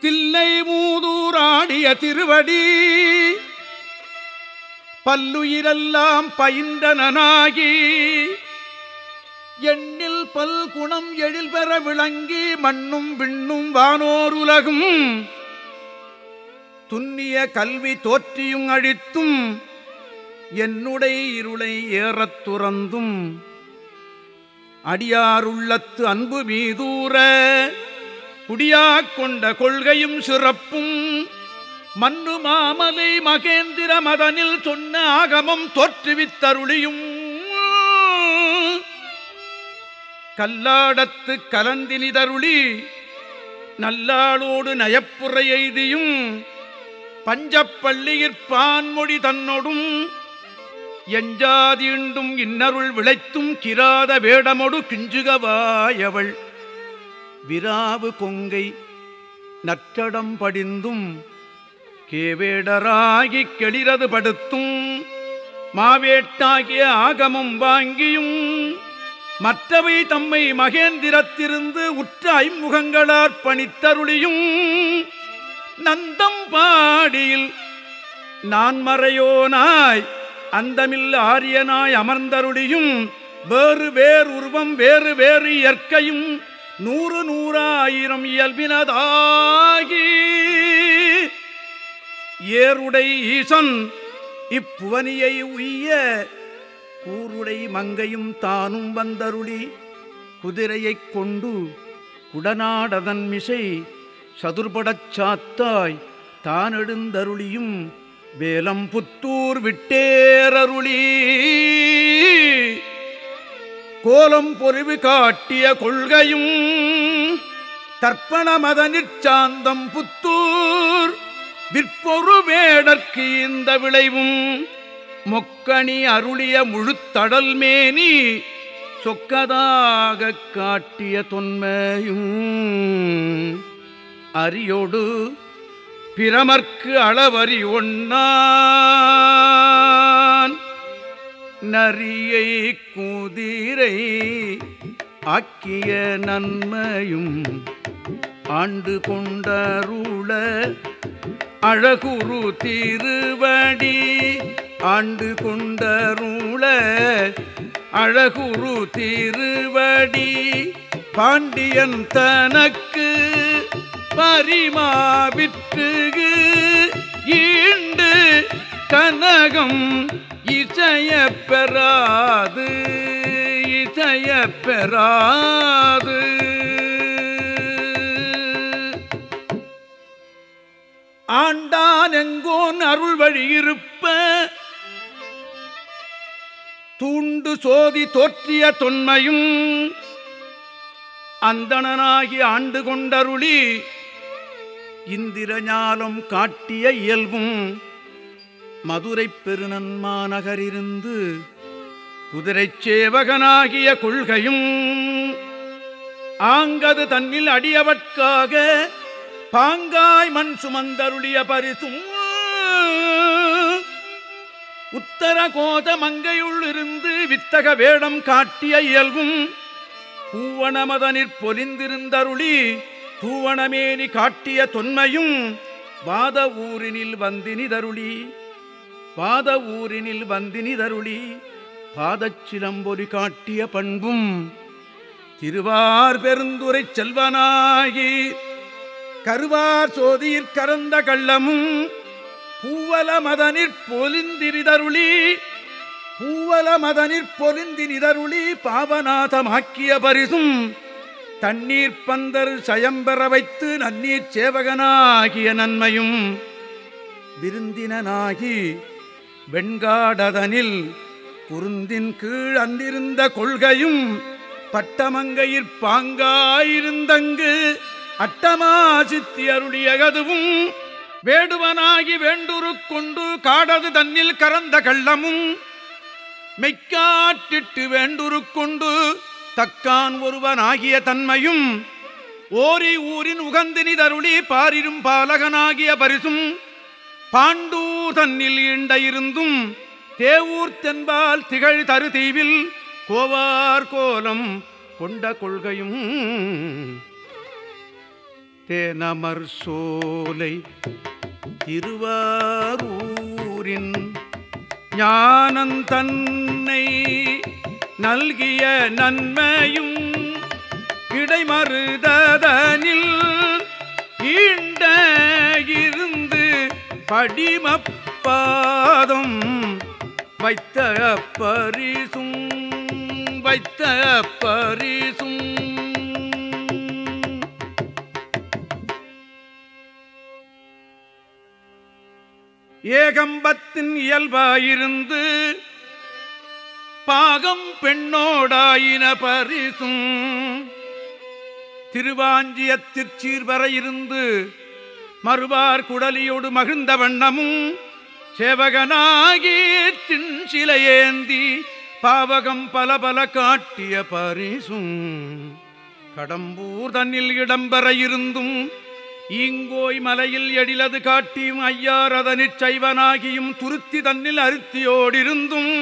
தில்லை மூதூராடிய திருவடி. பல்லுயிரெல்லாம் பயின்றனாகி எண்ணில் பல்குணம் எழில் பெற விளங்கி மண்ணும் விண்ணும் வானோருலகும். துன்னிய கல்வி தோற்றியும் அழித்தும் என்னுடைய இருளை ஏறத் துறந்தும். அடியாருள்ளத்து அன்பு மீதூர குடியாக் கொண்ட கொள்கையும் சிறப்பும். மன்னு மாமலை மகேந்திர மதனில் சொன்ன ஆகமம் தோற்றுவித்தருளியும். கல்லாடத்து கலந்தினிதருளி நல்லாளோடு நயப்புரை எய்தியும். பஞ்சப்பள்ளியிற் பான்மொழி தன்னொடும். எஞ்சாதீண்டும் இன்னருள் விளைத்தும் கிராத வேடமொடு கிஞ்சுகவாயவள். விராவு கொங்கை நற்றடம் படிந்தும் கேவேடராகிக் கெளிரது படுத்தும் மாவேட்டாகிய ஆகமம் வாங்கியும் மற்றவை தம்மை மகேந்திரத்திருந்து உற்ற ஐமுகங்களாற் பணித்தருளியும் நந்தம் பாடியில் நான் மறையோனாய் அந்தமில் ஆரியனாய் அமர்ந்தருளியும் வேறு வேறு உருவம் வேறு வேறு இயற்கையும் நூறு நூறாயிரம் இயல்பினதாகி ஏருடை ஈசன் இப்புவனியை உய்ய கூருடை மங்கையும் தானும் வந்தருளி குதிரையைக் கொண்டு உடனாடதன் மிசை சதுர்படச் சாத்தாய் தானெடுந்தருளியும் வேலம் புத்தூர் விட்டேரருளி. கோலம் பொறிவு காட்டிய கொள்கையும் தர்ப்பண மத நிச்சாந்தம் புத்தூர் விற்பொரு வேடற்கு இந்த விளைவும் மொக்கணி அருளிய முழுத்தடல் மேனி சொக்கதாக காட்டிய தொன்மையும் அரியோடு பிரமர்க்கு அளவறி ஒன்னா நரியை குதிரை ஆக்கிய நன்மையும் ஆண்டு கொண்டருள அழகுரு திருவடி ஆண்டு கொண்டருள அழகுரு திருவடி பாண்டியன் தனக்கு பரிமாவிற்று ஈண்டு கனகம் இசைய பெறாது இசைய பெறாது. ஆண்டான் எங்கோன் அருள் வழி இருப்ப தூண்டு சோதி தோற்றிய தொன்மையும் அந்தணனாகி ஆண்டு கொண்டருளி இந்திரஞாலம் காட்டிய இயல்பும் மதுரை பெருநன்மாநகரிருந்து குதிரை சேவகனாகிய கொள்கையும் ஆங்கது தன்னில் அடியவற்காக பாங்காய் மண் சுமந்தருளிய பரிசும் உத்தர கோத வித்தக வேடம் காட்டிய இயல்பும் பூவணமதனிற் பொலிந்திருந்தருளி தூவணமேனி காட்டிய தொன்மையும் வாத ஊரினில் வந்தினிதருளி. பாத ஊரினில் வந்தினிதருளி பாதச்சிலம்பொலி காட்டிய பண்பும் திருவார் பெருந்துரை செல்வனாகி கருவார் சோதியிற் கறந்த கள்ளமும் பூவல மதனிற் பொலிந்திரிதருளி பூவல மதனிற் பொலிந்தினிதருளி பாவநாதமாக்கிய பரிசும் தண்ணீர் பந்தர் சயம்பெற வைத்து நன்னீர் சேவகனாகிய நன்மையும் விருந்தினனாகி வெண்காடதனில் குருந்தின் கீழ் அந்திருந்த கொள்கையும் பட்டமங்கையிற் பாங்காயிருந்தங்கு அட்டமா சித்தி அருளியகதுவும் வேடுவனாகி வேண்டுரு கொண்டு காடது தன்னில் கறந்த கள்ளமும் மெய்க்காட்டிட்டு வேண்டுரு கொண்டு தக்கான் ஒருவனாகிய தன்மையும் ஓரி ஊரின் உகந்தினிதருளி பாரிரும் பாலகனாகிய பரிசும் பாண்டூ தன்னில் ஈண்ட இருந்தும் தேவூர் தென்பால் திகழ் தரு தீவில் கோவார் கோலம் கொண்ட கொள்கையும் தேனமர் சோலை திருவாரூரின் ஞானந்தன்னை நல்கிய நன்மையும் இடைமறுதனில் படிமப்பாதம் வைத்த பரிசும் வைத்த பரிசும் ஏகம்பத்தின் இயல்பாயிருந்து பாகம் பெண்ணோடாயின பரிசும். திருவாஞ்சியத்திற் சீர்வர மறுவார் குடலியோடு மகிழ்ந்த வண்ணமும் சேவகனாகி தின் சிலையேந்தி பாவகம் பல பல காட்டிய பரிசும். கடம்பூர் தன்னில் இடம்பெற இருந்தும் ஈங்கோய் மலையில் எழிலது காட்டியும் ஐயாரதனிற் சைவனாகியும் துருத்தி தன்னில் அருத்தியோடிருந்தும்.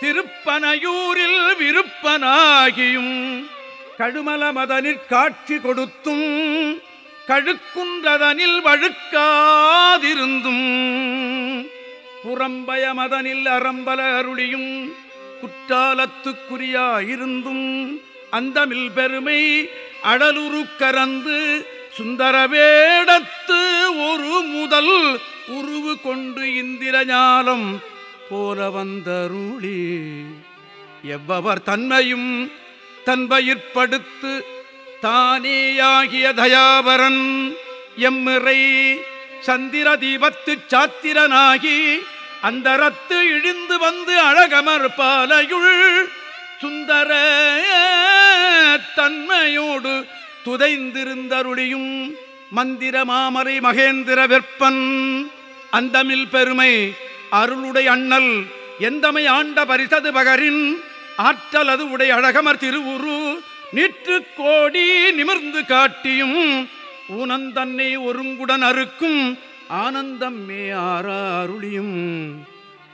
திருப்பனையூரில் விருப்பனாகியும் கடுமல மதனிற் காட்சி கொடுத்தும் கழுக்குன்றதனில் வழுக்காதிருந்தும். புறம்பயமதனில் அறம்பல அருளியும் குற்றாலத்துக்குரியாயிருந்தும். அந்தமில் பெருமை அடலுரு கரந்து சுந்தர வேடத்து ஒரு முதல் உருவு கொண்டு இந்திர ஞாலம் போல வந்தருளி. எவ்வவர் தன்மையும் தன்பயிற்படுத்து தானேயாகிய தயாபரன் எம்மிறை சந்திர தீபத்துச் சாத்திரனாகி அந்தரத்து இழிந்து வந்து அழகமர் பாலையுள் சுந்தர தன்மையோடு துதைந்திருந்தருளியும் மந்திர மாமரை மகேந்திர வெப்பன் அந்தமில் பெருமை அருளுடை அண்ணல் எந்தமை ஆண்ட பரிசது பகரின் ஆற்றல் அது உடை அழகமர் திருவுரு நிற்று கோடி நிமிர்ந்து காட்டியும் ஊனந்தன்னை ஒருங்குடன் அறுக்கும் ஆனந்தம் மே ஆறாருளியும்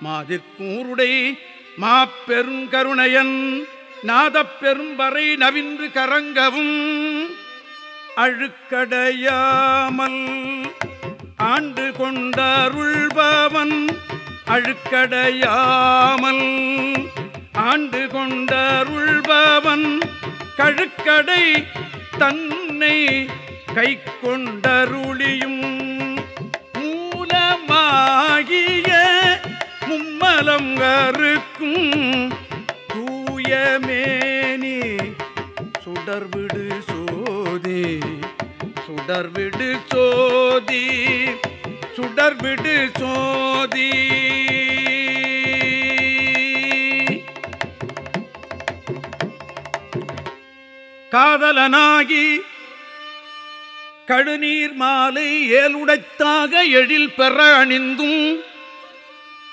மாதிற்கூருடை மாப்பெருங்கருணையன் நாதப்பெரும்பறை நவின்று கரங்கவும். அழுக்கடையாமல் ஆண்டு கொண்டருள்பவன் அழுக்கடையாமல் ஆண்டு கொண்டருள்பவன் கழுக்கடை தன்னை கை கொண்டருளியும் மூலமாகிய மும்மலம் அறுக்கும் தூயமேனி சுடர்விடு சோதி சுடர்விடு சோதி சுடர்விடு சோதி. காதலனாகி கழுநீர் மாலை ஏலுடைத்தாக எழில் பெற அணிந்தும்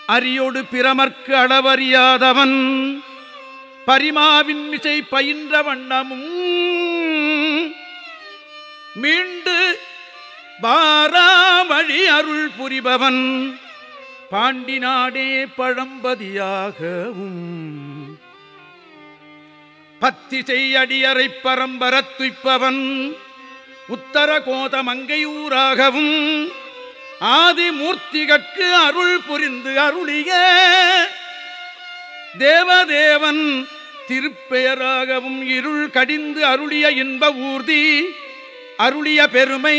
அரியோடு பிரமர்க்கு அளவறியாதவன் பரிமாவின் மிசை பயின்ற வண்ணமும் மீண்டு வாராவழி அருள் புரிபவன் பாண்டி நாடே பழம்பதியாகவும் பத்தி செய்யடியரை பரம்பரத் துய்ப்பவன். உத்தர கோத மங்கையூராகவும் ஆதிமூர்த்திகற்கு அருள் புரிந்து அருளிய தேவதேவன் திருப்பெயராகவும் இருள் கடிந்து அருளிய இன்ப ஊர்தி அருளிய பெருமை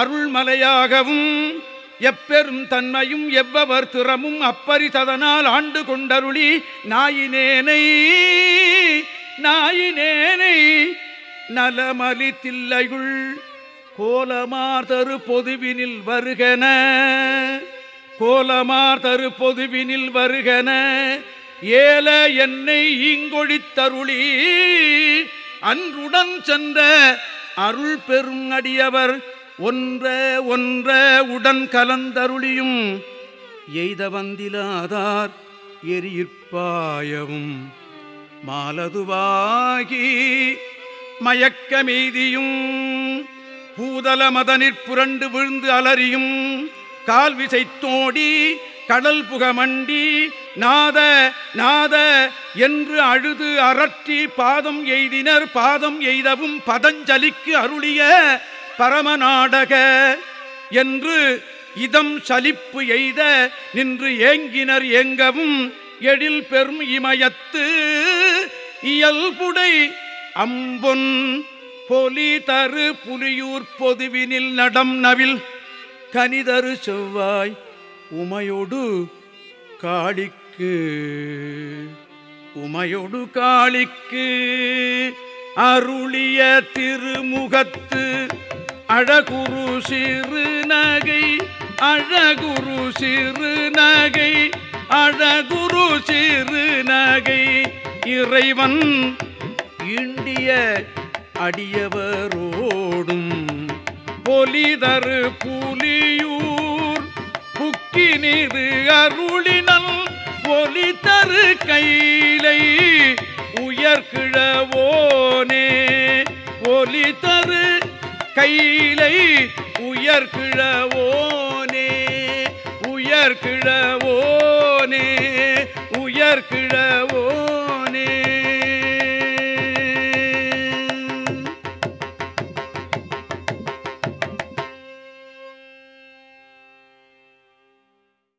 அருள்மலையாகவும் எப்பெரும் தன்மையும் எவ்வவர் திறமும் அப்பரிசதனால் ஆண்டு கொண்டருளி நாயினேனை. நாயினேனை நலமலி தில்லையுள் கோலமார் தரு பொதுவினில் வருகன. கோலமார் தரு பொதுவினில் வருகன. ஏல என்னை இங்கொழித்தருளி அன்றுடன் சென்ற அருள் பெரும் அடியவர் ஒன்ற ஒன்ற உடன் கலந்தருளியும். எய்த வந்திலாதார் எரியிற்பாயவும் மாலதுவாகி மயக்கமெய்தியும் பூதல மதனிற் புரண்டு விழுந்து அலறியும் கால்விசை தோடி கடல் புகமண்டி நாத நாத என்று அழுது அரற்றி பாதம் எய்தினர். பாதம் எய்தவும் பதஞ்சலிக்கு அருளிய பரமநாடக என்று இதம் சலிப்பு எய்த நின்று ஏங்கினர். ஏங்கவும் எழில் பெரும் இமயத்து இயல்புடை அம்பொன் பொலி தரு புலியூர் பொதுவினில் நடம் நவில் கனிதரு செவ்வாய் உமையொடு காளிக்கு. உமையொடு காளிக்கு அருளிய திருமுகத்து அழகுரு சிறு நகை அழகுரு சிறு நகை அழகுரு சிறு நகை. இறைவன் இண்டிய அடியவரோடும் பொலிதரு புலியூர். புக்கினிது அருளினல் ஒலி கையிலை. உயர்கிழவோனே ஒலி கையிலை. உயர்கிழவோனே உயர்கிழவோ உயர்கிழவோ